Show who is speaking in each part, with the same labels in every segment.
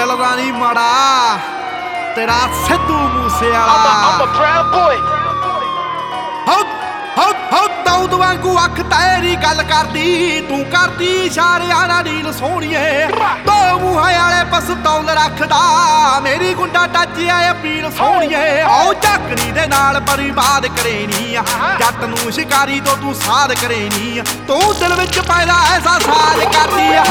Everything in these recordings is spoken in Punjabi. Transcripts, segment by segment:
Speaker 1: ਦਿਲ ਦਾ ਨਹੀਂ ਮਾੜਾ ਤੇਰਾ ਸਿੱਧੂ ਮੂਸੇ
Speaker 2: a, I'm
Speaker 1: ਵਾਲਾ
Speaker 2: a proud boy.
Speaker 1: ਹਉ ਹਉ ਹਉ ਦੌਦ ਵਾਂਗੂ ਅੱਖ ਤੇਰੀ ਗੱਲ ਕਰਦੀ ਤੂੰ ਕਰਦੀ ਇਸ਼ਾਰਿਆਂ ਨਾਲ ਢੀਲ ਸੋਹਣੀਏ। ਦੋ ਮੂੰਹਾਂ ਵਾਲੇ ਪਸਤੌਲ ਰੱਖਦਾ ਮੇਰੀ ਗੁੰਡਾ ਟੱਚ ਆਏ ਅਪੀਲ ਸੋਹਣੀਏ। ਆਓ ਝੱਕਰੀ ਦੇ ਨਾਲ ਬਰਬਾਦ ਕਰੇਨੀ ਆ ਜੱਟ ਨੂੰ ਸ਼ਿਕਾਰੀ ਤੋਂ ਤੂੰ ਸਾਧ ਕਰੇਨੀ ਆ ਤੂੰ ਦਿਲ ਵਿੱਚ ਪੈਦਾ ਐਸਾ ਸਾਜ ਕਰਦੀ ਆ।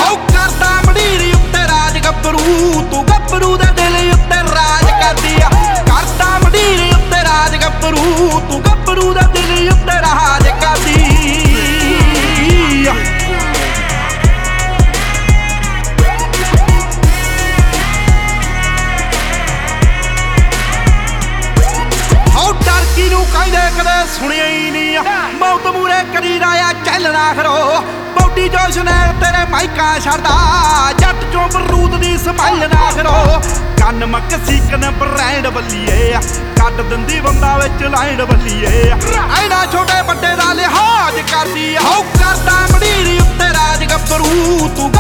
Speaker 1: ਟਰਕੀ ਕਹਿੰਦੇ ਕਦੇ ਸੁਣਿਆ ਹੀ ਨਹੀਂ ਆ। ਮੌਤ ਮੂਰੇ ਕਰੀ ਰਾਇਆ ਚੱਲਣਾ ਖਰੋ ਬੌਡੀ ਜੋਸ਼ ਨੇ ਤੇਰੇ ਮਾਈਕਾ ਛੱਡਦਾ। ਜੱਟ ਚੋਂ ਬਰੂਦ ਦੀ ਸਮਾਈਲ ਨਾ ਖਰੋ ਕੰਨ ਮੱਕ ਸੀਕਨ ਬ੍ਰਾਂਡ ਬੱਲੀਏ ਆ। ਕੱਟ ਦਿੰਦੀ ਬੰਦਾ ਵਿੱਚ ਲਾਈਨ ਬੱਲੀਏ ਐਨਾ ਛੋਟੇ ਵੱਡੇ ਦਾ ਲਿਹਾਜ਼ ਕਰਦੀ ਆ। ਹਉ ਕਰਦਾ ਮੜੀਰੀ ਉੱਤੇ ਰਾਜ ਗੱਭਰੂ। ਤੂੰ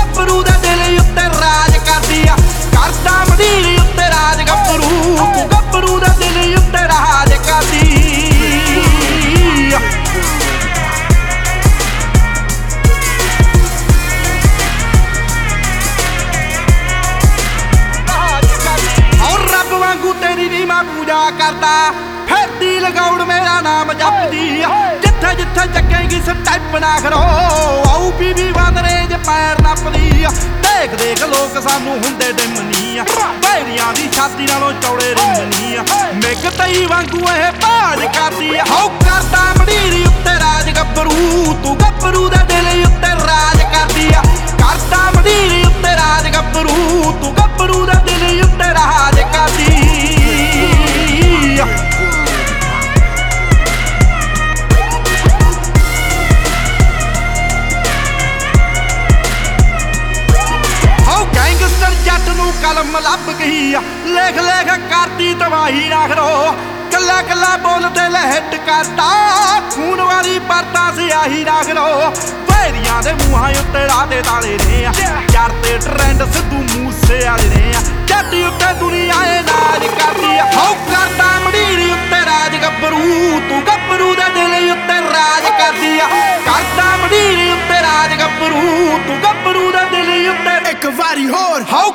Speaker 1: ਪੂਜਾ ਕਰਦਾ ਫਿਰਦੀ ਲਗਾਉਣ ਮੇਰਾ ਨਾਮ ਜਪਦੀ ਜਿੱਥੇ ਜਿੱਥੇ ਚੱਕੇਗੀ ਸਟੈਪ ਨਾ ਕਰੋ। ਆਉ ਬੀਬੀ ਬੰਦਰੇ ਜੇ ਪੈਰ ਨੱਪਦੀ ਦੇਖ ਦੇਖ ਲੋਕ ਸਾਨੂੰ ਹੁੰਦੇ ਡਿਮਨੀ ਆ। ਬੈਰੀਆਂ ਦੀ ਛਾਤੀ ਨਾਲੋਂ ਚੌੜੇ ਰਿੰਗਨੀ ਆ। ਮਿੱਗ ਤਈ ਵਾਂਗੂ ਇਹ ਬਾਜ ਕਰਦੀ ਆ। ਹਉ ਕਰਦਾ ਮੜੀਰੀ ਉੱਤੇ ਰਾਜ ਗੱਭਰੂ। ਤੂੰ ਗੱਭਰੂ ਦਾ ਕਲਮ ਲੱਭ ਗਈ ਆ। ਲੇਖ ਲੇਖ ਕਰਦੀ ਤਬਾਹੀ ਰੱਖ ਰੋ। ਕੱਲਾ ਕੱਲਾ ਬੋਲਦੇ ਲਹਿਟ ਕਰਦਾ ਖੂਨ ਵਾਲੀ ਪਰਤਾ ਸਿਆਹੀ ਰੱਖ ਰੋ। ਵੈਰੀਆਂ ਦੇ ਮੂੰਹਾਂ ਉੱਤੇ ਰਾਦੇ ਤਾਲੇ ਨੇ ਯਾਰ ਤੇ ਟ੍ਰੈਂਡ ਸਿੱਧੂ ਮੂਸੇ ਵਾਲੇ ਨੇ ਜੱਟ ਉੱਤੇ ਦੁਨੀਆ ਏ ਨਾਜ ਕਰਦੀ ਆ। ਹਉ ਕਰਦਾ ਮੜੀਰੀ ਉੱਤੇ ਰਾਜ ਗੱਭਰੂ। ਤੂੰ ਗੱਭਰੂ ਦੇ ਦਿਲ ਉੱਤੇ ਰਾਜ ਕਰਦੀ ਆ। ਕਰਦਾ ਮੜੀਰੀ ਉੱਤੇ ਰਾਜ ਗੱਭਰੂ। ਤੂੰ ਗੱਭਰੂ ਦੇ ਦਿਲ ਉੱਤੇ
Speaker 3: ਇੱਕ ਵਾਰੀ ਹੋਰ।
Speaker 1: ਹਉ